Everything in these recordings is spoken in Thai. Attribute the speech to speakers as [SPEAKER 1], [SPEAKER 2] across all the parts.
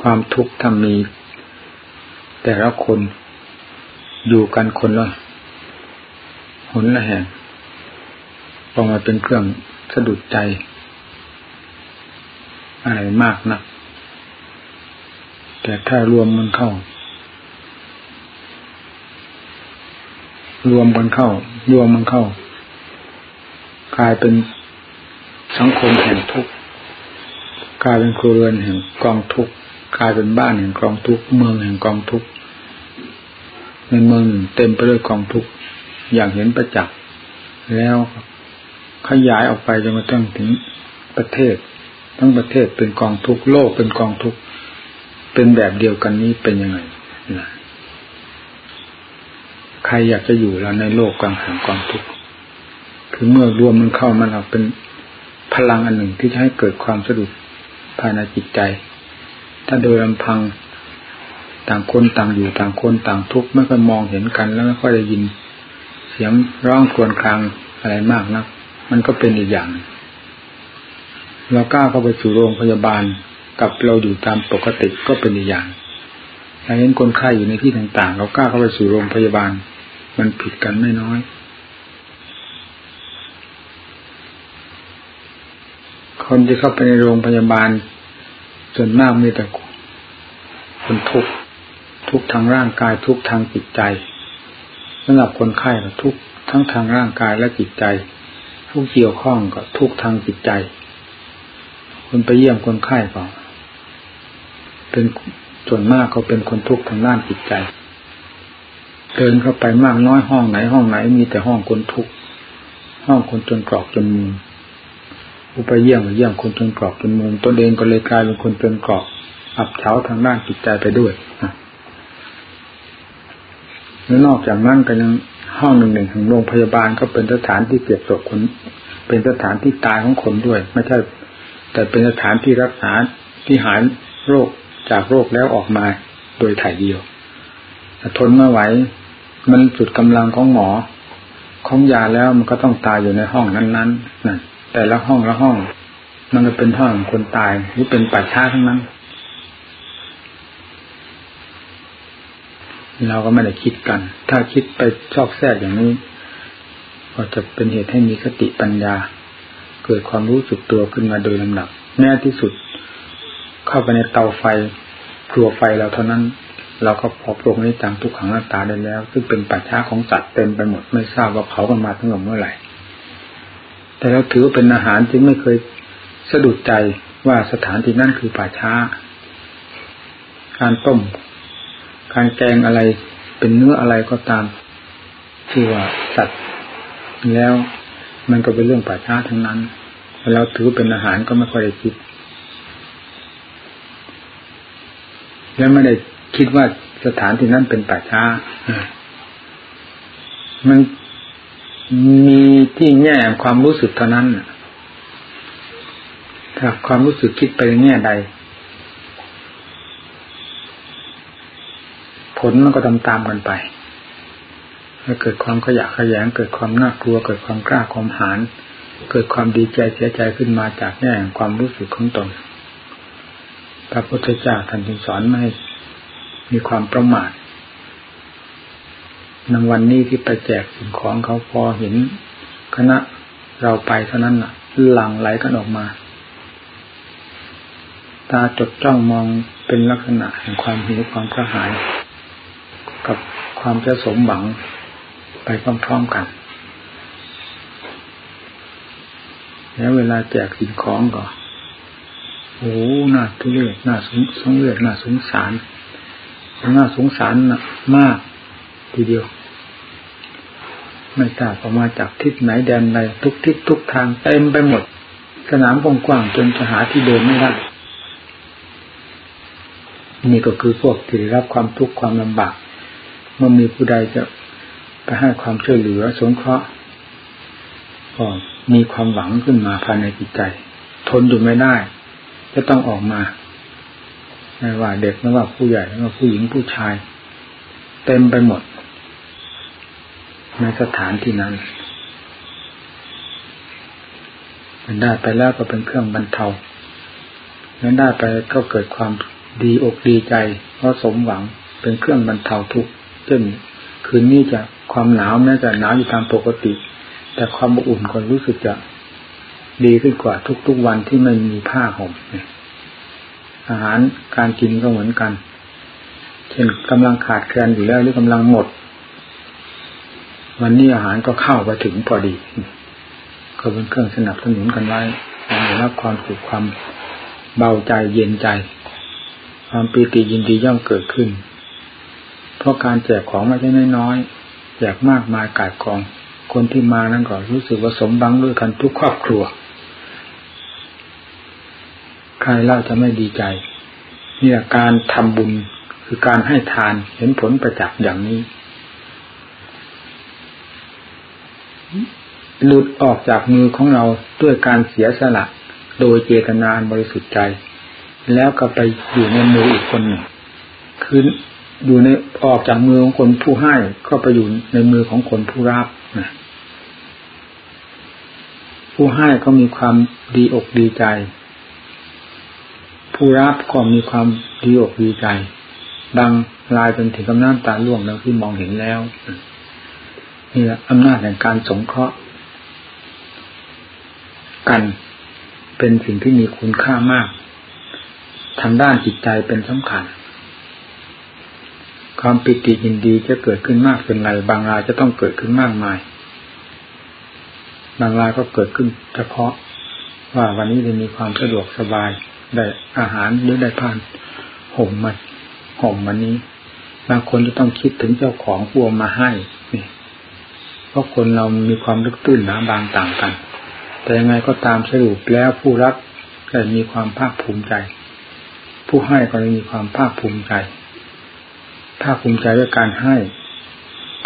[SPEAKER 1] ความทุกข์ถ้ามี แต่ละคนอยู่กันคนละหนละแห่งพอมาเป็นเครื่องสะดุดใจ อะไรมากนะแต่ถ้ารวมมันเข้า รวมกันเข้า รวมมันเข้า กลายเป็นสังคมแห่งทุกข์กลายเป็นครัวเรือนแห่งกองทุกข์ ลายเป็นบ้านแห่งกองทุกเมืองแห่งกองทุกในเมืองเต็มไปด้วยกองทุกอย่างเห็นประจักษ์แล้วขยายออกไปจนกระทั่งถึงประเทศ ทั้งประเทศเป็นกองทุกโลกเป็นกองทุกเป็นแบบเดียวกันนี้เป็นยังไงนะใครอยากจะอยู่แล้วในโลกกลางแห่งกองทุกคือเมื่อรวมมันเข้ามันเอาเป็นพลังอันหนึ่งที่จะให้เกิดความสะดุดภายในจิตใจ ถ้าโดยลำพังต่างคนต่างอยู่ต่างคนต่างทุกข์ไม่ค่อยมองเห็นกันแล้วไม่ค่อยได้ยิน เสียงร้องครวญครางอะไรมากนะมันก็เป็นอีกอย่างเรากล้าเข้าไปสู่โรงพยาบาลกับเราอยู่ตามปกติก็เป็นอีกอย่างถ้าเห็นคนไข้อยู่ในที่ต่างๆ เรากล้าเข้าไปสู่โรงพยาบาล มันผิดกันไม่น้อย คนที่เข้าไปในโรงพยาบาล ส่วนมากมีแต่คนทุกข์ทุกทางร่างกายทุกทางจิตใจสำหรับคนไข้ก็ทุกทั้งทางร่างกายและจิตใจ ผู้เกี่ยวข้องกับทุกทางจิตใจ คนไปเยี่ยมคนไข้ก็เป็นส่วนมากเขาเป็นคนทุกข์ทางด้านจิตใจ เดินเข้าไปมากน้อยห้องไหนห้องไหนมีแต่ห้องคนทุกข์ห้องคนจนกรอกจนมุม ผู้ไปเยี่ยมเยี่ยมคนจนกรอกจนมุมตัวเองก็เลยกลายเป็นคนจนกรอกอับเฉาทางด้านจิตใจไปด้วยแล้วนอกจากนั้นก็ยังห้องหนึ่งหนึ่งของโรงพยาบาลก็เป็นสถานที่เก็บศพคน เป็นสถานที่ตายของคนด้วย ไม่ใช่ แต่เป็นสถานที่รักษาที่หายโรคจากโรคแล้วออกมาโดยถ่ายเดียวทนไม่ไหว มันสุดกำลังของหมอ ของยาแล้วมันก็ต้องตายอยู่ในห้องนั้นๆนะ แต่ละห้องละห้อง มันก็เป็นห้องคนตายหรือเป็นป่าช้าทั้งนั้น เราก็ไม่ได้คิดกัน ถ้าคิดไปชอบแทรกอย่างนี้ ก็จะเป็นเหตุให้มีสติปัญญา เกิดความรู้สึกตัวขึ้นมาโดยลำดับแม้ที่สุด เข้าไปในเตาไฟครัวไฟเราเท่านั้นเราก็พอปร่งในจังทุกขังหน้าตาได้แล้ว ซึ่งเป็นป่าช้าของสัตว์เต็มไปหมดไม่ทราบว่าเผากันมาทั้งหมดเมื่อไหร่ แต่เราถือเป็นอาหารจึงไม่เคยสะดุดใจว่าสถานที่นั่นคือป่าช้า การต้ม การแกงอะไรเป็นเนื้ออะไรก็ตามที่ว่าสัตว์แล้วมันก็เป็นเรื่องป่าช้าทั้งนั้นแล้วถือเป็นอาหารก็ไม่ค่อยได้คิด แล้วไม่ได้คิดว่าสถานที่นั้นเป็นป่าช้า มัน มีที่แง่ความรู้สึกเท่านั้นถ้าความรู้สึกคิดไปในแง่ใด ผลมันก็ตามตามกันไปให้เกิดความขยะขยง เกิดความน่ากลัว เกิดความกล้าความหานเกิดความดีใจเสียใจขึ้นมาจากแง่ความรู้สึกของตนพระพุทธเจ้าท่านจึงสอนไม่ให้มีความประมาท ในวันนี้ที่ไปแจกสิ่งของเขาพอเห็นคณะเราไปเท่านั้นน่ะ หลั่งไหลกันออกมา ตาจดจ้องมองเป็นลักษณะแห่งความหิวความกระหาย กับความจะสมหวังไปพร้อมๆกัน แล้วเวลาแจกสิ่งของก็โอ้หน่าทุเรศหน่าสงสงเลือดน่าสงสาร หน่าสงสารมากทีเดียว ไม่ทราบออกมาจากทิศไหนแดนใดทุกทิศทุกทางเต็มไปหมด สนามกว้างจนจะหาที่เดินไม่ได้นี่ก็คือพวกที่รับความทุกข์ความลำบากเมื่อมีผู้ใดจะไปให้ความช่วยเหลือสงเคราะห์ก็มีความหวังขึ้นมาภายในจิตใจ ทนอยู่ไม่ได้ จะต้องออกมาไม่ว่าเด็กไม่ว่าผู้ใหญ่ไม่ว่าผู้หญิงผู้ชาย เต็มไปหมด ในสถานที่นั้นมันได้ไปแล้วก็เป็นเครื่องบรรเทาแล้วได้ไปก็เกิดความดีอกดีใจ เพราะสมหวังเป็นเครื่องบรรเทาทุกข์เช่นคืนนี้จะความหนาวแม้จะหนาวอยู่ตามปกติ แต่ความอุ่นก็รู้สึกจะดีขึ้นกว่าทุกๆวันที่ไม่มีผ้าห่มอาหารการกินก็เหมือนกัน เช่นกำลังขาดแคลนอยู่แล้วหรือกำลังหมด วันนี้อาหารก็เข้าไปถึงพอดี ก็เป็นเครื่องสนับสนุนกันไว้ได้รับความสุขความเบาใจเย็นใจ ความปีติยินดีย่อมเกิดขึ้น เพราะการแจกของไม่ใช่น้อยๆแจกมากมายกายกอง คนที่มานั้นก็รู้สึกว่าสมบังด้วยกันทุกครอบครัว ใครเล่าจะไม่ดีใจนี่การทำบุญคือการให้ทานเห็นผลประจักษ์อย่างนี้ หลุดออกจากมือของเราด้วยการเสียสละโดยเจตนาบริสุทธิ์ใจ แล้วก็ไปอยู่ในมืออีกคนหนึ่งคืออยู่ในออกจากมือของคนผู้ให้ก็ไปอยู่ในมือของคนผู้รับนะผู้ให้ก็มีความดีอกดีใจ ผู้รับก็มีความดีอกดีใจดังลายเป็นถึงกำน้ำตาล่วงแล้วที่มองเห็นแล้ว นี่แหละอำนาจแห่งการสงเคราะห์ กันเป็นสิ่งที่มีคุณค่ามาก ทางด้านจิตใจเป็นสำคัญ ความปิติยินดีจะเกิดขึ้นมากเป็นไร บางรายจะต้องเกิดขึ้นมากมาย บางรายก็เกิดขึ้นเฉพาะว่าวันนี้จะมีความสะดวกสบายได้อาหารหรือได้ผ่านห่มมาห่มวันนี้ บางคนจะต้องคิดถึงเจ้าของผู้มาให้นี่ เพราะคนเรามีความลึกตื้นหนาบางต่างกัน แต่ยังไงก็ตามสรุปแล้วผู้รับก็มีความภาคภูมิใจ ผู้ให้ก็มีความภาคภูมิใจ ภาคภูมิใจด้วยการให้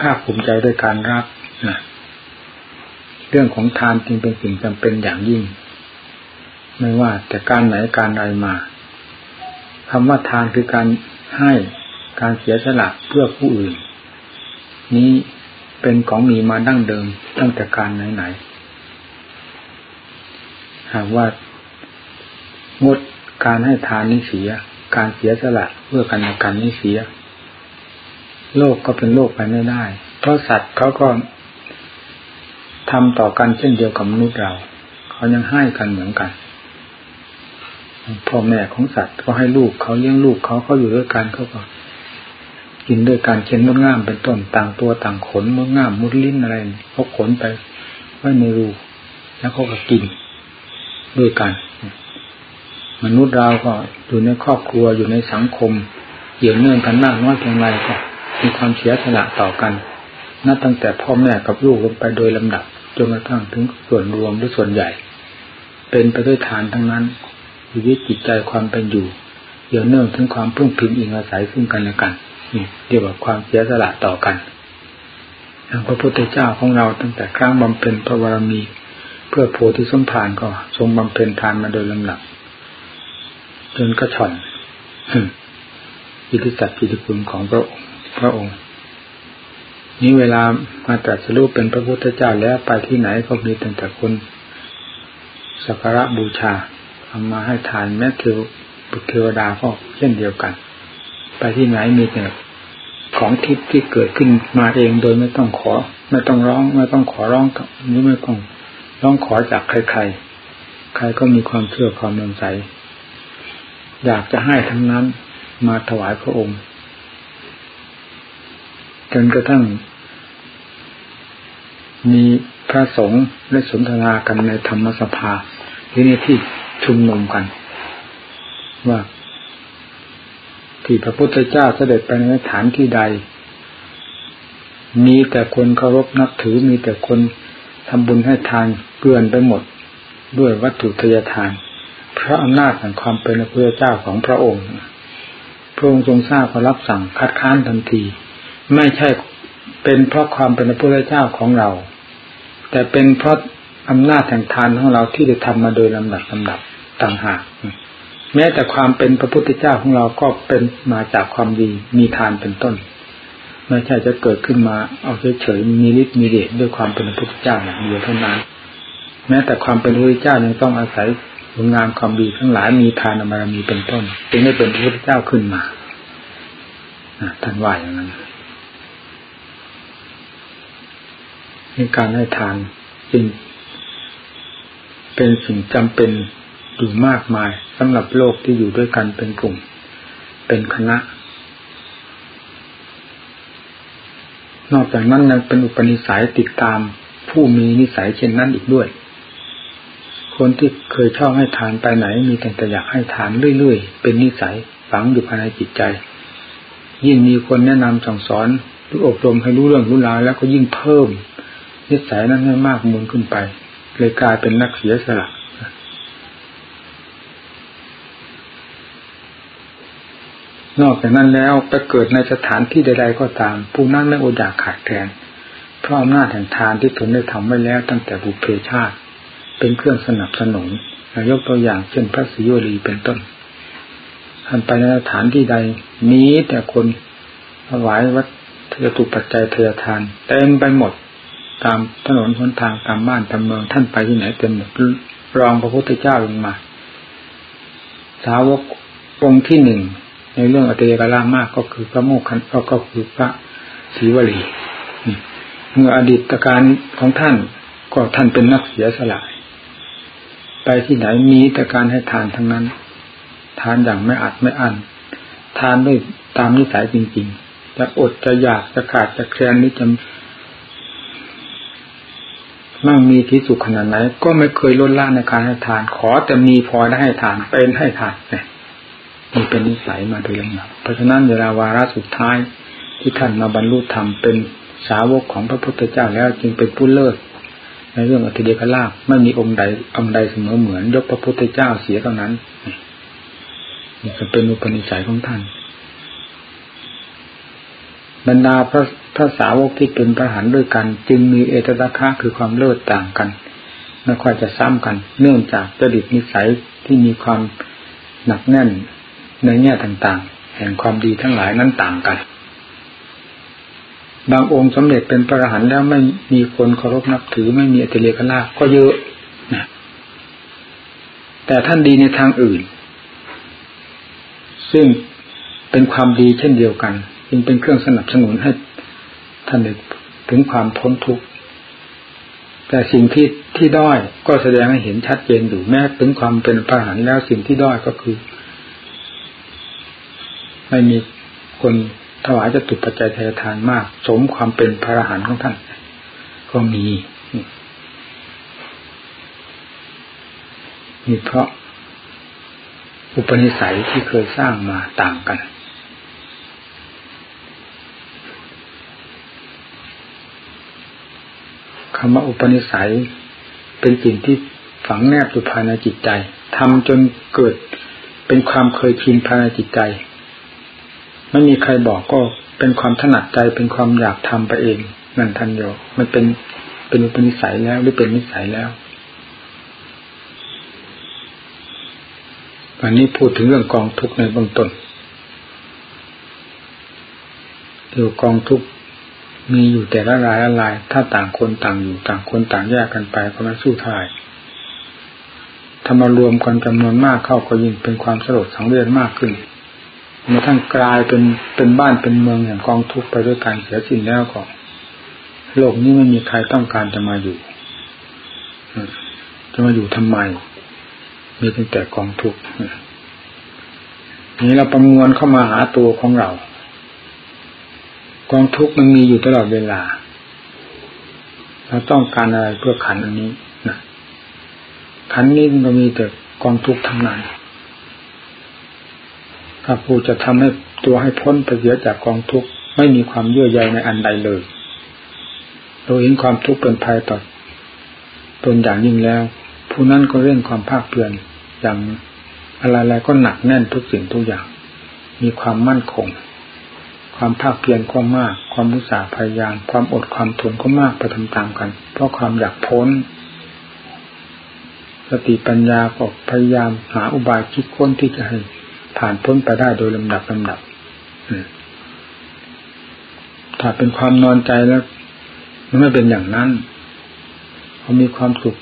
[SPEAKER 1] ภาคภูมิใจด้วยการรับนะเรื่องของทานจึงเป็นสิ่งจำเป็นอย่างยิ่ง ไม่ว่าแต่การไหนการใดมาคำว่าทานคือการให้การเสียสละเพื่อผู้อื่น นี้ เป็นของมีมาดั้งเดิมตั้งแต่การไหนๆหากว่างดการให้ทานนี้เสีย การเสียสละเพื่อกันและกันนี้เสีย โลกก็เป็นโลกไปไม่ได้ เพราะสัตว์เขาก็ทำต่อกันเช่นเดียวกับมนุษย์เรา เขายังให้กันเหมือนกันพ่อแม่ของสัตว์ก็ให้ลูกเขาเลี้ยงลูกเขาเขาอยู่ด้วยกันเขาก็ กินด้วยการเช่นมดง่ามเป็นต้นต่างตัวต่างขนมดง่ามมดลิ้นอะไรเขาขนไปไว้ในรูแล้วเขาก็กินด้วยกัน มนุษย์เราก็อยู่ในครอบครัวอยู่ในสังคมเกี่ยวเนื่องกันมากน้อยเพียงไรก็มีความเสียสละต่อกันนับตั้งแต่พ่อแม่กับลูกลงไปโดยลำดับจนกระทั่งถึงส่วนรวมหรือส่วนใหญ่ เป็นไปด้วยฐานทั้งนั้นชีวิตจิตใจความเป็นอยู่เกี่ยวเนื่องถึงความพึ่งพิงอิงอาศัยซึ่งกันและกัน นี่เรียกว่าความเสียสละต่อกันพระพุทธเจ้าของเราตั้งแต่ครั้งบำเพ็ญพระบารมี เพื่อโพธิสมภารก็ทรงบำเพ็ญทานมาโดยลำดับจนกระชอนอิทธิสัจจิตคุณของพระองค์พระองค์ นี้เวลามาตรัสรู้เป็นพระพุทธเจ้าแล้วไปที่ไหนก็มีแต่แต่คนสักการะบูชาทำมาให้ทานแม้เทวบุตรเทวดาก็เช่นเดียวกัน ไปที่ไหนมีแต่ ของทิพย์ที่เกิดขึ้นมาเองโดยไม่ต้องขอ ไม่ต้องร้อง ไม่ต้องขอร้องหรือไม่ต้องต้องขอจากใคร ๆ ใครก็มีความเชื่อความนำใสอยากจะให้ทั้งนั้นมาถวายพระองค์จนกระทั่ง มีพระสงฆ์ได้สนทนากันในธรรมสภาที่นี่ที่ชุมนุมกัน ว่า ที่พระพุทธเจ้าเสด็จไปในฐานที่ใด มีแต่คนเคารพนับถือมีแต่คนทำบุญให้ทานเกลื่อนไปหมด ด้วยวัตถุทยทานเพราะอำนาจแห่งความเป็นพระพุทธเจ้าของพระองค์ พระองค์ทรงทราบก็รับสั่งคัดค้านทันที ไม่ใช่เป็นเพราะความเป็นพระพุทธเจ้าของเรา แต่เป็นเพราะอำนาจแห่งทานของเราที่ได้ทำมาโดยลำดับลำดับต่างหาก แม้แต่ความเป็นพระพุทธเจ้าของเราก็เป็นมาจากความดีมีทานเป็นต้นไม่ใช่จะเกิดขึ้นมาเอาเฉยๆมีฤทธิ์มีเดชด้วยความเป็นพระพุทธเจ้าอย่างเดียวเท่านั้น แม้แต่ความเป็นพระพุทธเจ้ายังต้องอาศัยผลงานความดีทั้งหลายมีทานบารมีเป็นต้นจึงได้เป็นพระพุทธเจ้าขึ้นมาท่านว่าอย่างนั้นในการให้ทานจึงเป็นสิ่งจำเป็น อยู่มากมายสำหรับโลกที่อยู่ด้วยกันเป็นกลุ่ม เป็นคณะ นอกจากนั้นยังเป็นอุปนิสัยติดตามผู้มีนิสัยเช่นนั้นอีกด้วย คนที่เคยชอบให้ทานไปไหน มีแต่จะอยากให้ทานเรื่อยๆ เป็นนิสัยฝังอยู่ภายในจิตใจ ยิ่งมีคนแนะนำสั่งสอนหรืออบรมให้รู้เรื่องรู้ราวแล้วก็ยิ่งเพิ่ม นิสัยนั้นให้มากมูลขึ้นไป เลยกลายเป็นนักเสียสละ นอกจากนั้นแล้วไปเกิดในสถานที่ใด ๆ ก็ตาม ผู้นั้นไม่อดอยากขาดแคลนเพราะอำนาจแห่งทานที่ตนได้ทำไว้แล้วตั้งแต่บุพเพชาติ เป็นเครื่องสนับสนุนยกตัวอย่างเช่นพระสิโยรีเป็นต้นท่านไปในสถานที่ใดนี้แต่คนถวายวัตถุปัจจัยเททานเต็มไปหมดตามถนนหนทางตามบ้านตามเมืองท่านไปที่ไหนเต็มหมดรองพระพุทธเจ้าลงมา สาวกองค์ที่หนึ่ง ในเรื่องอเตยกลามากก็คือพระโมคคันก็คือพระศีวลีเมื่ออดีตการของท่านก็ท่านเป็นนักเสียสละไปที่ไหนมีแต่การให้ทานทั้งนั้น ทานอย่างไม่อัดไม่อั้นทานด้วยตามนิสัยจริง ๆ จะอดจะอยากจะขาดจะแคลนนี่จะมั่งมีที่สุขขนาดไหน ก็ไม่เคยลดละในการให้ทาน ขอแต่มีพอได้ให้ทานเป็นให้ทานเนี่ย นี่เป็นนิสัยมาโดยลำดับเพราะฉะนั้นเวลาวาระสุดท้ายที่ท่านมาบรรลุธรรมเป็นสาวกของพระพุทธเจ้าแล้วจึงเป็นผู้เลิศในเรื่องอธิเดกลาภไม่มีองค์ใดองค์ใดเสมอเหมือน ยกพระพุทธเจ้าเสียเท่านั้นนี่จะเป็นอุปนิสัยของท่าน บรรดาพระพระสาวกที่เป็นพระหันด้วยกัน จึงมีเอตตะคะคือความเลิศต่างกันไม่ค่อยจะซ้ำกัน เนื่องจากจดิตนิสัยที่มีความหนักแน่น ในแง่ต่างๆ แห่งความดีทั้งหลายนั้นต่างกัน บางองค์สำเร็จเป็นพระอรหันต์แล้วไม่มีคนเคารพนับถือไม่มีอัตเลกลาก็เยอะนะแต่ท่านดีในทางอื่น ซึ่งเป็นความดีเช่นเดียวกัน จึงเป็นเครื่องสนับสนุนให้ท่านถึงความพ้นทุกข์แต่สิ่งที่ที่ด้อยก็แสดงให้เห็นชัดเจนอยู่แม้ถึงความเป็นพระอรหันต์แล้วสิ่งที่ด้อยก็คือ ไม่มีคนถวายจะตุปัจจัยทายทานมาก สมความเป็นพระอรหันต์ของท่าน ก็มีนี่เพราะอุปนิสัยที่เคยสร้างมาต่างกัน คำว่าอุปนิสัยเป็นสิ่งที่ฝังแนบอยู่ภายในจิตใจทำจนเกิดเป็นความเคยชินภายในจิตใจ ไม่มีใครบอกก็เป็นความถนัดใจเป็นความอยากทำไปเองนั่นทันโยมันเป็นเป็นอุปนิสัยแล้วหรือเป็นนิสัยแล้ววันนี้พูดถึงเรื่องกองทุกข์ในเบื้องต้นเกี่ยวกองทุกข์มีอยู่แต่ละรายละลาย ถ้าต่างคนต่างอยู่ต่างคนต่างแยกกันไปก็ไม่สู้ทายถ้ามารวมกันจำนวนมากเข้าก็ยิ่งเป็นความสลดสังเวชมากขึ้น มื่อท่านกลายเป็นเป็นบ้านเป็นเมืองอย่างกองทุกข์ไปด้วยการเสียสิ้นแล้วก็โลกนี้ไม่มีใครต้องการจะมาอยู่ จะมาอยู่ทำไม มีตั้งแต่กองทุกข์นี้เราประมวลเข้ามาหาตัวของเรา กองทุกข์มันมีอยู่ตลอดเวลาเราต้องการอะไรเพื่อขันอันนี้นะขันนี้มันมีแต่กองทุกข์ทั้งนั้น ถ้าผู้จะทำให้ตัวให้พ้นไปเสียจากกองทุกข์ไม่มีความเยื่อใยในอันใดเลยโดยเห็นความทุกข์เป็นภัยต่อตนอย่างยิ่งแล้ว ผู้นั้นก็เร่งความภาคเพียรอย่างอะไรๆก็หนักแน่นทุกสิ่งทุกอย่าง มีความมั่นคง ความภาคเพียรก็มาก ความมุสาพยายาม ความอดความทนก็มากไปทำตามกัน เพราะความอยากพ้น สติปัญญาก็พยายามหาอุบายคิดค้นที่จะให้ ผ่านพ้นไปได้โดยลำดับลำดับถ้าเป็นความนอนใจแล้ว มันไม่เป็นอย่างนั้นพอมีความสุข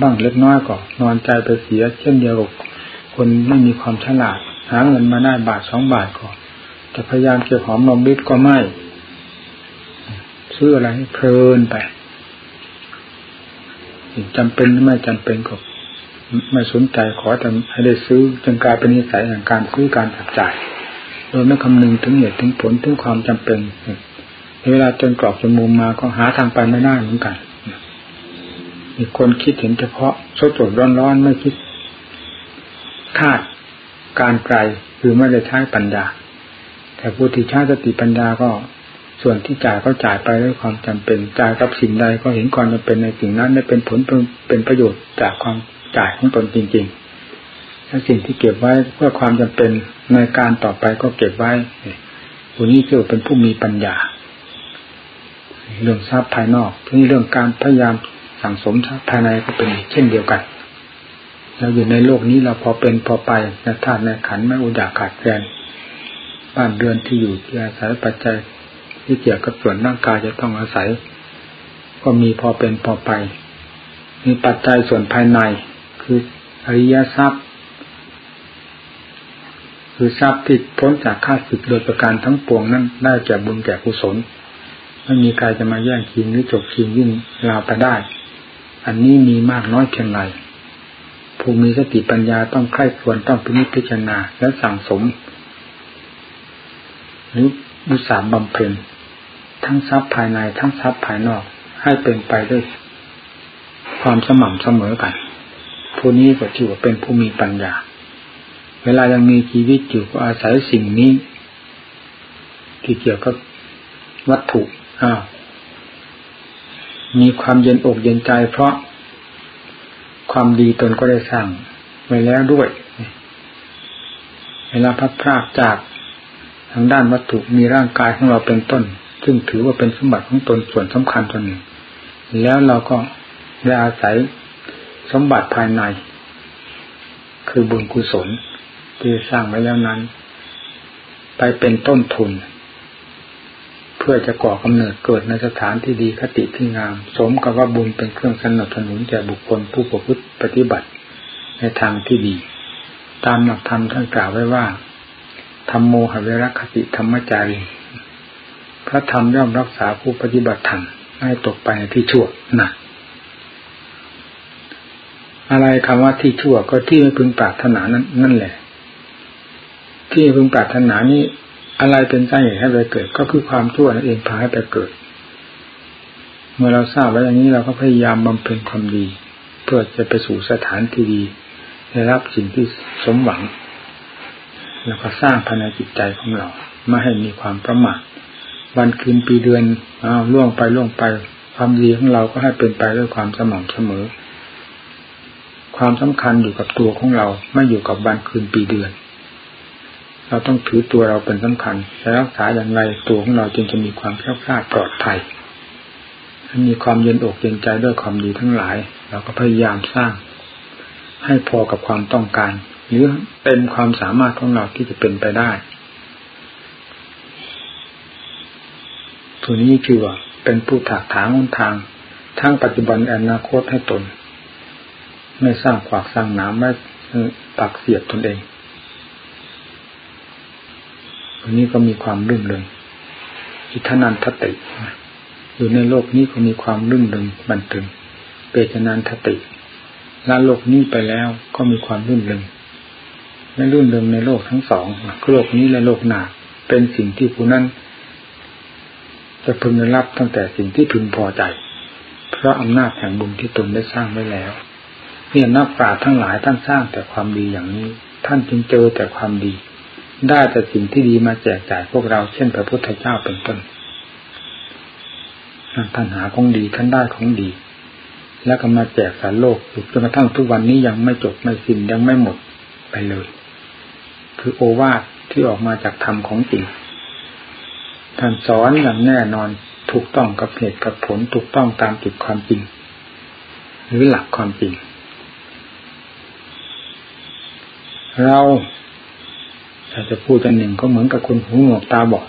[SPEAKER 1] บ้างเล็กน้อยก็นอนใจไปเสีย เช่นเดียวกับคนไม่มีความฉลาด หาเงินมาได้บาทสองบาทก็จะพยายามเก็บหอมรอมริบก็ไม่ซื้ออะไรให้เพลินไปจำเป็นไม่จำเป็นก็ ไม่สนใจขอแต่ให้ได้ซื้อจนกลายเป็นนิสัยแห่งการซื้อการจับจ่าย โดยไม่คำนึงถึงเหตุถึงผลถึงความจำเป็นเวลาจนกรอบจนมุมมาก็หาทางไปไม่ได้เหมือนกันมีคนคิดเห็นเฉพาะสดสดร้อนๆไม่คิด คาดการไกลคือไม่ได้ใช้ปัญญา แต่ผู้ที่ใช้สติปัญญาก็ส่วนที่จ่ายก็จ่ายไปด้วยความจำเป็นจ่ายกับสิ่งใดก็เห็นความจำเป็นในสิ่งนั้นได้เป็นผลเป็นประโยชน์จากความ จ่ายของตนจริง ๆ และสิ่งที่เก็บไว้เพื่อความจำเป็นในการต่อไปก็เก็บไว้ผู้นี้คือเป็นผู้มีปัญญา เรื่องทรัพย์ภายนอกที่เรื่องการพยายามสั่งสมทรัพย์ภายในก็เป็นเช่นเดียวกันเราอยู่ในโลกนี้เราพอเป็นพอไปในธาตุในขันไม่อุดาขาดแคลนบ้านเรือนที่อยู่ที่อาศัยปัจจัยที่เกี่ยวกับส่วนร่างกายจะต้องอาศัย ก็มีพอเป็นพอไป มีปัจจัยส่วนภายใน คืออริยทรัพย์ คือทรัพย์ที่พ้นจากข้าศึกโดยประการทั้งปวงนั้นได้แก่บุญแก่กุศลไม่มีใครจะมาแย่งชิงหรือจบชิงยิ่งราวไปได้ อันนี้มีมากน้อยเพียงไรผู้มีสติปัญญาต้องใคร่ควรต้องพิจารณาและสั่งสมหรือบุษาบำเพ็ญทั้งทรัพย์ภายในทั้งทรัพย์ภายนอก ให้เป็นไปด้วยความสม่ำเสมอกัน ผู้นี้ก็ถือว่าเป็นผู้มีปัญญา เวลายังมีชีวิตอยู่ก็อาศัยสิ่งนี้ ที่เกี่ยวกับวัตถุอ้าวมีความเย็นอกเย็นใจเพราะความดีตนก็ได้สร้างไว้แล้วด้วย เวลาพัดพรากจากทางด้านวัตถุมีร่างกายของเราเป็นต้น ซึ่งถือว่าเป็นสมบัติของตนส่วนสำคัญตัวหนึ่ง แล้วเราก็ได้อาศัย สมบัติภายใน คือบุญกุศลที่สร้างไว้แล้วนั้น ไปเป็นต้นทุน เพื่อจะก่อกำเนิดเกิดในสถานที่ดีคติที่งาม สมกับว่าบุญเป็นเครื่องสนับสนุนแก่บุคคลผู้ประพฤติปฏิบัติในทางที่ดี ตามหลักธรรมท่านกล่าวไว้ว่าธรรมโมหเวรคติธรรมจารีพระธรรมย่อมรักษาผู้ปฏิบัติธรรมให้ตกไปในที่ชั่วนะ อะไรคำว่าที่ชั่วก็ที่ไม่พึงปรารถนานั้นนั่นแหละ ที่พึงปรารถนานี้ อะไรเป็นสาเหตุให้ไปเกิด ก็คือความชั่วนั่นเองพาให้ไปเกิด เมื่อเราทราบไว้อย่างนี้เราก็พยายามบำเพ็ญความดี เพื่อจะไปสู่สถานที่ดีได้รับสิ่งที่สมหวัง แล้วก็สร้างภายในจิตใจของเราไม่ให้มีความประมาทวันคืนปีเดือนอ้าวล่วงไปล่วงไป ความดีของเราก็ให้เป็นไปด้วยความสม่ำเสมอ ความสำคัญอยู่กับตัวของเราไม่อยู่กับวันคืนปีเดือน เราต้องถือตัวเราเป็นสำคัญและรักษาอย่างไรตัวของเราจึงจะมีความแข็งแกร่งปลอดภัยมีความเย็นอกเย็นใจด้วยความดีทั้งหลาย เราก็พยายามสร้าง ให้พอกับความต้องการ หรือเต็มความสามารถของเราที่จะเป็นไปได้ตัวนี้คือว่าเป็นผู้ถากถางหนทาง ทั้งปัจจุบันอนาคตให้ตน ไม่สร้างขวากสร้างน้ำไม่ปักเสียบตนเองตัวนี้ก็มีความรุ่งเรืองอิทนันทติอยู่ในโลกนี้ก็มีความรุ่งเรืองบันเทิงเปจนันทติละโลกนี้ไปแล้วก็มีความรุ่งเรืองไม่รุ่งเรืองในโลกทั้งสองโลกนี้และโลกหน้าเป็นสิ่งที่ผู้นั้นจะพึงได้รับตั้งแต่สิ่งที่พึงพอใจ เพราะอำนาจแห่งบุญที่ตนได้สร้างไว้แล้ว เนี่ยนักปราชญ์ทั้งหลายท่านสร้างแต่ความดีอย่างนี้ ท่านจึงเจอแต่ความดี ได้แต่สิ่งที่ดีมาแจกจ่ายพวกเราเช่นพระพุทธเจ้าเป็นต้นท่านหาของดีท่านได้ของดี แล้วก็มาแจกสารโลกจนกระทั่งทุกวันนี้ยังไม่จบไม่สิ้นยังไม่หมดไปเลย คือโอวาทที่ออกมาจากธรรมของจริงท่านสอนอย่างแน่นอนถูกต้องกับเหตุกับผลถูกต้องตามจุดความจริง หรือหลักความจริง เราถ้าจะพูดกันหนึ่งก็เหมือนกับคนหูหนวกตาบอด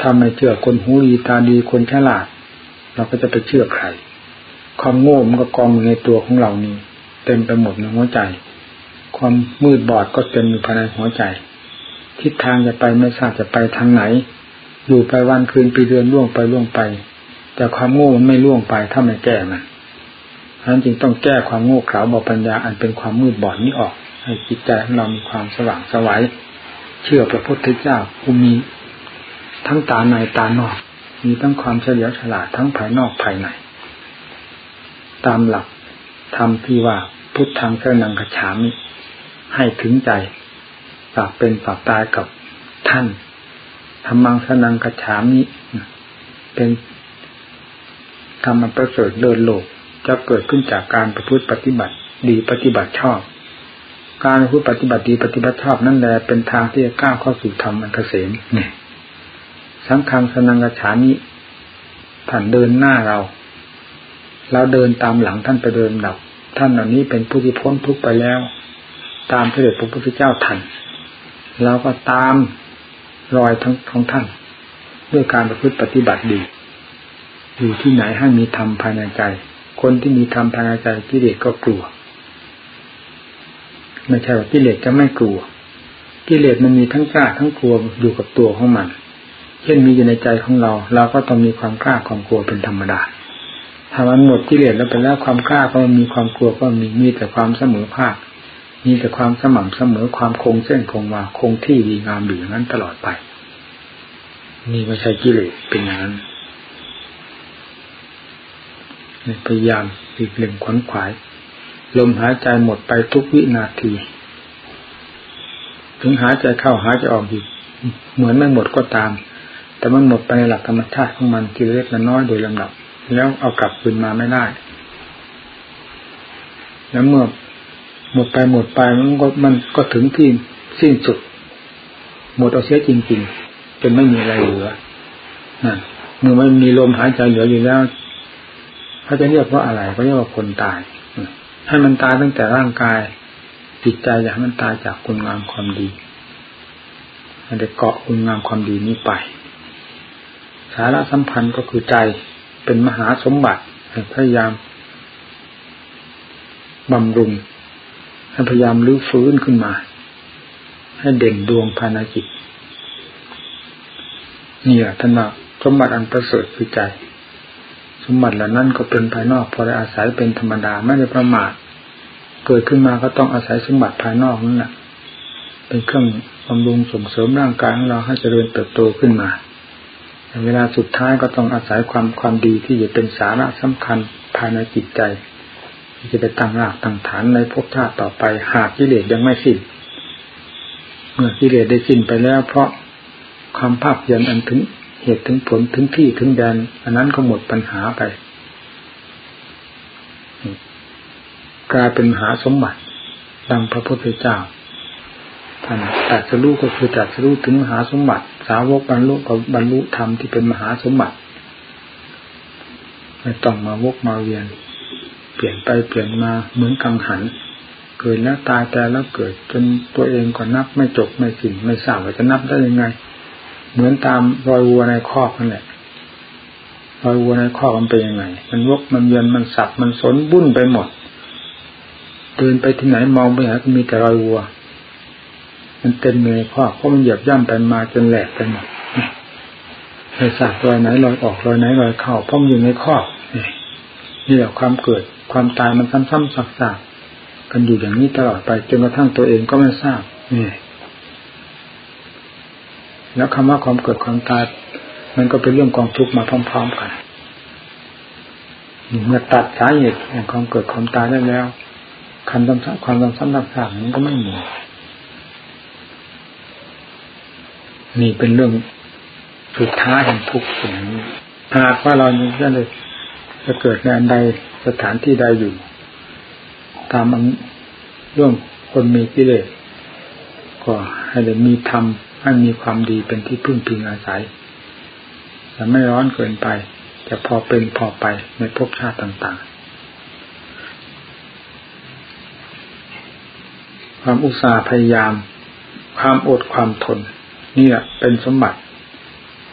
[SPEAKER 1] ถ้าไม่เชื่อคนหูดีตาดีคนฉลาด เราก็จะไปเชื่อใคร ความโง่มันก็กองอยู่ในตัวของเรานี่เต็มไปหมดในหัวใจ ความมืดบอดก็เต็มอยู่ภายในหัวใจ ทิศทางจะไปไม่ทราบจะไปทางไหน อยู่ไปวันคืนปีเดือนล่วงไปล่วงไป แต่ความโง่มันไม่ล่วงไปถ้าไม่แก้มันฉะนั้นจึงต้องแก้ความโง่เขลาบอปัญญาอันเป็นความมืดบอดนี้ออก ให้จิตใจของเรามีความสว่างสวัยเชื่อพระพุทธเจ้าผู้มีทั้งตาในตานอก มีทั้งความเฉลียวฉลาดทั้งภายนอกภายใน ตามหลักธรรมที่ว่าพุทธังเสนังกระฉามิ ให้ถึงใจฝากเป็นฝากตายกับท่านธรรมังสนังกระฉามิเป็นธรรมประเสริฐเลิศโลกจะเกิดขึ้นจากการประพฤติปฏิบัติ ดีปฏิบัติชอบ การพูดปฏิบัติดีปฏิบัติชอบนั่นแหละเป็นทางที่จะก้าวเข้าสู่ธรรมอันเกษมเนี่ยสังฆังสนังกฉามิท่านเดินหน้าเรา เราเดินตามหลังท่านไปเดินดับ ท่านเหล่านี้เป็นผู้ที่พ้นทุกข์ไปแล้ว ตามเสด็จพระพุทธเจ้าทันเราก็ตามรอยทั้งของท่าน ด้วยการประพฤติปฏิบัติดี อยู่ที่ไหนให้มีธรรมภายในใจ คนที่มีธรรมภายในใจกิเลสก็กลัว ไม่ใช่ว่ากิเลสจะไม่กลัว กิเลสมันมีทั้งกล้าทั้งกลัวอยู่กับตัวของมัน เช่นมีอยู่ในใจของเรา เราก็ต้องมีความกล้าความกลัวเป็นธรรมดาถ้ามันหมดกิเลสแล้วไปแล้วความกล้าก็มีความกลัวก็มีมีแต่ความเสมอภาคมีแต่ความสม่ำเสมอความคงเส้นคงวาคงที่ดีงามอยู่อย่างนั้นตลอดไปนี่ไม่ใช่กิเลสเป็นอย่างนั้นพยายามอีกเล่งขวนขวาย ลมหายใจหมดไปทุกวินาที ถึงหายใจเข้าหายใจออกอยู่เหมือนไม่หมดก็ตาม แต่มันหมดไปในหลักธรรมชาติของมันทีเล็กละน้อยโดยลำดับ แล้วเอากลับคืนมาไม่ได้ แล้วเมื่อหมดไปหมดไปมันก็มันก็ถึงที่สิ้นสุด หมดเอาเสียจริงๆจนไม่มีอะไรเหลือนะเมื่อไม่มีลมหายใจเหลืออยู่แล้วเขาจะเรียกว่าอะไรเขาเรียกว่าคนตาย ให้มันตายตั้งแต่ร่างกายจิตใจอยากให้มันตายจากคุณงามความดีให้ได้เกาะคุณงามความดีนี้ไป สาระสัมพันธ์ก็คือใจเป็นมหาสมบัติพยายามบำรุงให้พยายามลื้อฟื้นขึ้นมา ให้เด่นดวงภายในจิตนี่แหละท่านว่าสมบัติอันประเสริฐคือใจ มบัติเหล่านั้นก็เป็นภายนอกพอได้อาศัยเป็นธรรมดาไม่ได้ประมาทเกิดขึ้นมาก็ต้องอาศัยสมบัติภายนอกนั่นแหละเป็นเครื่องบำรุงส่งเสริมร่างกายของเราให้เจริญเติบโตขึ้นมาเวลาสุดท้ายก็ต้องอาศัยความความดีที่จะเป็นสาระสำคัญภายในจิตใจที่จะไปตั้งรากตั้งฐานในภพชาติต่อไปหากกิเลสยังไม่สิ้น เมื่อกิเลสได้สิ้นไปแล้ว เพราะความภาคเพียรอันถึง เหตุถึงผลถึงที่ถึงแดนอันนั้นก็หมดปัญหาไป กลายเป็นมหาสมบัติดังพระพุทธเจ้าท่านตัดสรู้ก็คือตัดสรู้ถึงมหาสมบัติ สาวกบรรลุกับบรรลุธรรมที่เป็นมหาสมบัติไม่ต้องมาวกมาเวียน เปลี่ยนไปเปลี่ยนมาเหมือนกังหัน เกิดแล้วตายแต่แล้วเกิดจนตัวเองก็นับไม่จบไม่สิ้นไม่ทราบว่าจะนับได้ยังไง เหมือนตามรอยวัวในคอกนั่นแหละรอยวัวในคอกมันเป็นยังไง มันวกมันเวียนมันสับมันสนบุ่นไปหมดเดินไปที่ไหนมองไปไหนก็มีแต่รอยวัว มันเต็มเลยข้อเพราะมันเหยียบย่ำไปมาจนแหลกไปหมดไอ้สากรอยไหนรอยออกรอยไหนรอยเข้าเพราะมันอยู่ในข้อนี่แหละความเกิดความตายมันซ้ำๆซักๆกันอยู่อย่างนี้ตลอดไปจนกระทั่งตัวเองก็ไม่ทราบนี่ แล้วคำว่าความเกิดความตายมันก็เป็นเรื่องกองทุกข์มาพร้อม ๆ กันเมื่อตัดสาเหตุแห่งความเกิดความตายได้แล้วคำซ้ำๆความซ้ำๆซักๆมันก็ไม่มีนี่เป็นเรื่องสุดท้ายแห่งทุกข์อย่งนี้หากว่าเราจะเลยจะเกิดงานใดสถานที่ใดอยู่ ตามเรื่องคนมีกิเลสก็ให้ได้มีธรรม ให้มีความดีเป็นที่พึ่งพิงอาศัยจะไม่ร้อนเกินไป จะพอเป็นพอไปในภพชาติต่าง ๆ ความอุตสาห์พยายาม ความอดความทน นี่แหละเป็นสมบัติ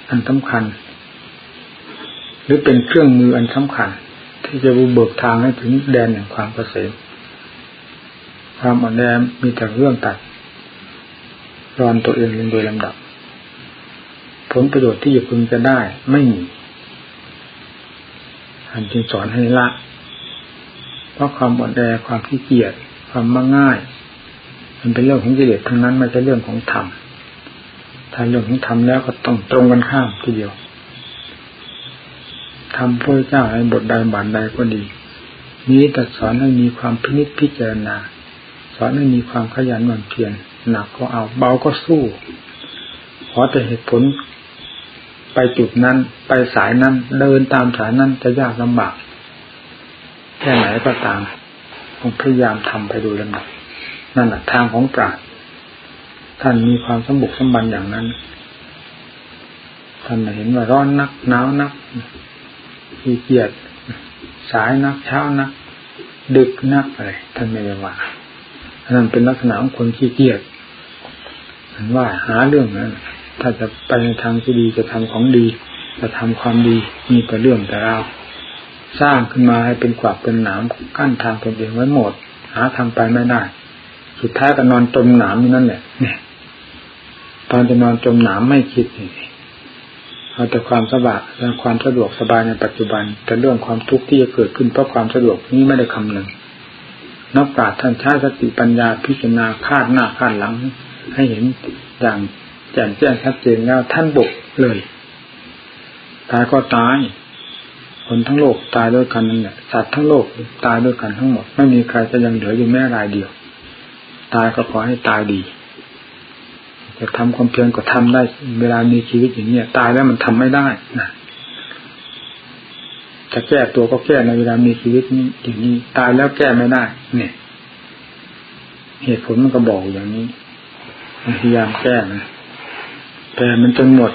[SPEAKER 1] อันสำคัญ หรือเป็นเครื่องมืออันสำคัญ ที่จะบุเบิกทางให้ถึงแดนแห่งความเกษมความอ่อนแอมีแต่เรื่องตัด รอนตัวเองลงโดยลำดับ ผลประโยชน์ที่จะพึงจะได้ไม่มีอันจึงสอนให้ละ เพราะความอ่อนแอความขี้เกียจความมักง่าย มันเป็นเรื่องของกิเลสทั้งนั้นไม่ใช่เรื่องของธรรมถ้าเรื่องของธรรมแล้วก็ต้องตรงกันข้ามทีเดียวทำพระเจ้าในบทใดบานใดก็ดี นี้แต่สอนให้มีความพินิจพิจารณา สอนให้มีความขยันหมั่นเพียร หนักก็เอา เบาก็สู้ ขอแต่เหตุผล ไปจุดนั้น ไปสายนั้น เดินตามสายนั้นจะยากลำบากแค่ไหนก็ตามผมพยายามทำไปดูลำดับนั่นแหละทางของปราชญ์ท่านมีความสมบุกสมบันอย่างนั้นท่านเห็นว่าร้อนนักหนาวนักขี้เกียจสายนักเช้านัก ดึกนักอะไรท่านไม่ได้ว่านั่นเป็นลักษณะของคนขี้เกียจ ว่าหาเรื่องนั้นถ้าจะไปในทางที่ดีจะทำของดี จะทำความดีมีแต่เรื่องแต่เราสร้างขึ้นมาให้เป็นกวาดเป็นหนามกั้นทางตนเองไว้หมด หาทางไปไม่ได้ สุดท้ายก็นอนจมหนามนั่นแหละเนี่ยตอนจะนอนจมหนามไม่คิดนี่เอาแต่ความสบายและความสะดวกสบายในปัจจุบัน แต่เรื่องความทุกข์ที่จะเกิดขึ้นเพราะความสะดวกนี้ไม่ได้คำนึงนักปราชญ์ท่านใช้สติปัญญาพิจารณาคาดหน้าคาดหลัง ให้เห็นอย่างแจ่มแจ้งชัดเจนแล้วท่านบกเลยตายก็ตายคนทั้งโลกตายด้วยกันนั่นแหละสัตว์ทั้งโลกตายด้วยกันทั้งหมด ไม่มีใครจะยังเหลืออยู่แม้รายเดียว ตายก็ขอให้ตายดีจะทำความเพียรก็ทำได้ เวลามีชีวิตอย่างนี้ตายแล้วมันทำไม่ได้นะจะแก้ตัวก็แก้ในเวลามีชีวิตนี้อย่างนี้ ตายแล้วแก้ไม่ได้ เนี่ย เหตุผลมันก็บอกอย่างนี้ พยายามแก้นะแต่มันจนหมด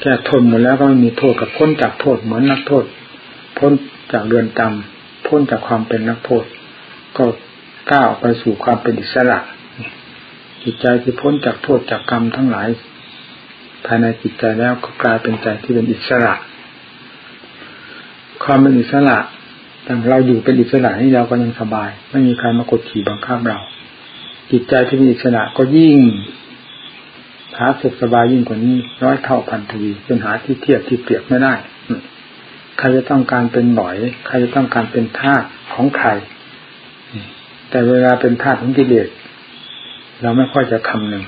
[SPEAKER 1] แก้ทนหมดแล้วก็ไม่มีโทษกับพ้นจากโทษเหมือนนักโทษ พ้นจากเรือนจำพ้นจากความเป็นนักโทษ ก็ก้าวไปสู่ความเป็นอิสระจิตใจที่พ้นจากโทษจากกรรมทั้งหลาย ภายในจิตใจแล้วก็กลายเป็นใจที่เป็นอิสระ ความเป็นอิสระแต่เราอยู่เป็นอิสระนี่เราก็ยังสบาย ไม่มีใครมากดขี่บังคับเรา จิตใจที่เป็นอิสระก็ยิ่งหาสุขสบายยิ่งกว่านี้ ร้อยเท่าพันทวีจนหาที่เทียบที่เปรียบไม่ได้ใครจะต้องการเป็นบ่อย ใครจะต้องการเป็นทาสของใครแต่เวลาเป็นทาสของกิเลสเราไม่ค่อยจะคำหนึ่ง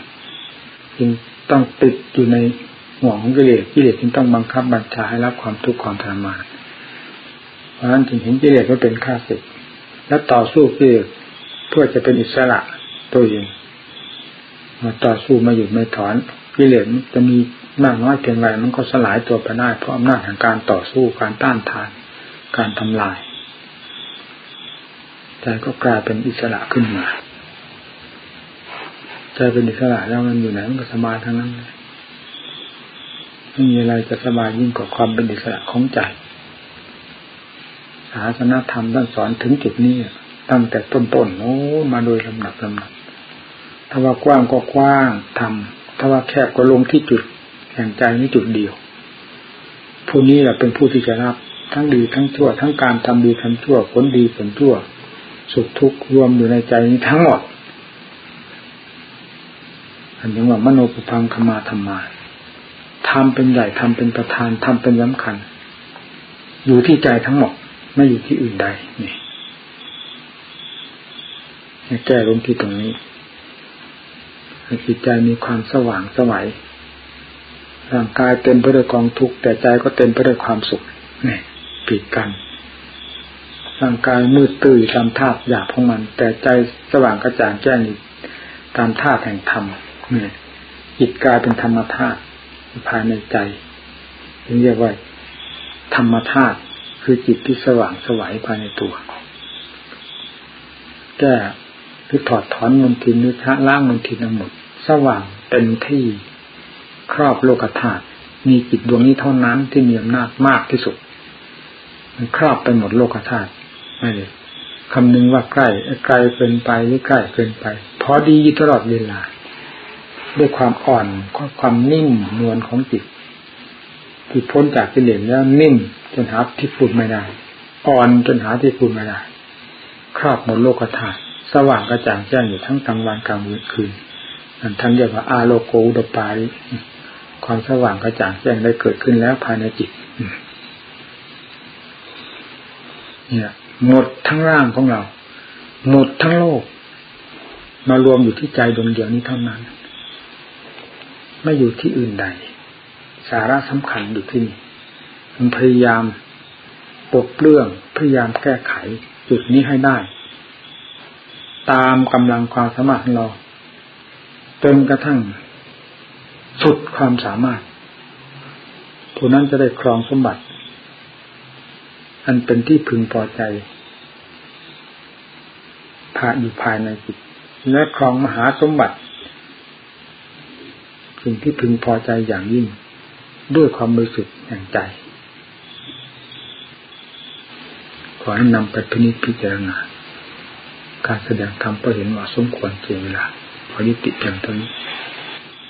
[SPEAKER 1] จึงต้องติดอยู่ในห่วงของกิเลสกิเลสจึงต้องบังคับบัญชาให้รับความทุกข์ความทรมานเพราะฉะนั้นจึงเห็นกิเลสว่าเป็นข้าศึกและต่อสู้กิเลสเพื่อจะเป็นอิสระ ตัวเองมาต่อสู้มาหยุดไม่ถอนกิเลสจะมีมากน้อยเพียงไรมันก็สลายตัวไปได้เพราะอำนาจแห่งการต่อสู้การต้านทาน การทำลายใจก็กลายเป็นอิสระขึ้นมาใจเป็นอิสระแล้วมันอยู่ไหนมันก็สบายทั้งนั้นไม่มีอะไรจะสบายยิ่งกว่าความเป็นอิสระของใจศาสนาธรรมท่านสอนถึงจุดนี้ตั้งแต่ต้นๆโอ้มาโดยลำดับลำดับ ถ้าว่ากว้างก็กว้างทำถ้าว่าแคบก็ลงที่จุดแห่งใจนี้จุดเดียว ผู้นี้แหละเป็นผู้ที่จะรับ ทั้งดีทั้งชั่ว ทั้งการทำดีทำชั่วผลดีผลชั่ว สุขทุกข์รวมอยู่ในใจนี้ทั้งหมดอันนี้ว่ามโนปุพังขมาธรรมาทำเป็นใหญ่ทำเป็นประธานทำเป็นสำคัญ อยู่ที่ใจทั้งหมดไม่อยู่ที่อื่นใดนี่แก้ลงที่ตรงนี้ ให้จิตใจมีความสว่างสวัยร่างกายเต็มไปด้วยกองทุกข์แต่ใจก็เต็มไปด้วยความสุขนี่ผิดกันร่างกายมืดตื้อตามธาตุหยาบของมัน แต่ใจสว่างกระจ่างแจ้งตามธาตุแห่งธรรมนี่จิตกายเป็นธรรมธาตุภายในใจเรียกว่าธรรมธาตุคือจิตที่สว่างสวัยภายในตัวแก้คือถอดถอนมลทินหรือชะล้างมลทินทั้งหมด สว่างเต็มที่ครอบโลกธาตุมีจิตดวงนี้เท่านั้นที่มีอำนาจมากที่สุด มันครอบไปหมดโลกธาตุไม่เลยคำนึงว่าใกล้ไกลเกินไปหรือใกล้เกินไปพอดีตลอดเวลา ด้วยความอ่อนความนิ่มนวลของจิตที่พ้นจากกิเลสแล้วนิ่มจนหาที่พูดไม่ได้ อ่อนจนหาที่พูดไม่ได้ ครอบหมดโลกธาตุสว่างกระจ่างแจ้งอยู่ทั้งกลางวันกลางคืน ท่านเรียกว่าอาโลโกอุดปาริความสว่างกระจ่างแจ้งได้เกิดขึ้นแล้วภายในจิต เนี่ย หมดทั้งร่างของเรา หมดทั้งโลก มารวมอยู่ที่ใจดวงเดียวนี้เท่านั้น ไม่อยู่ที่อื่นใด สาระสำคัญอยู่ที่นี่มันพยายามปกเรื่องพยายามแก้ไขจุดนี้ให้ได้ ตามกำลังความสามารถของเรา จนกระทั่ง สุดความสามารถ ผู้นั้นจะได้ครองสมบัติ อันเป็นที่พึงพอใจภาอยู่ภายในจิต และครองมหาสมบัติสิ่งที่พึงพอใจอย่างยิ่ง ด้วยความบริสุทธิ์แห่งใจ ขอให้นำไปพินิจพิจารณา การแสดงธรรมก็เห็นว่าสมควรเจเวลา ขอยุติเพียงเท่านี้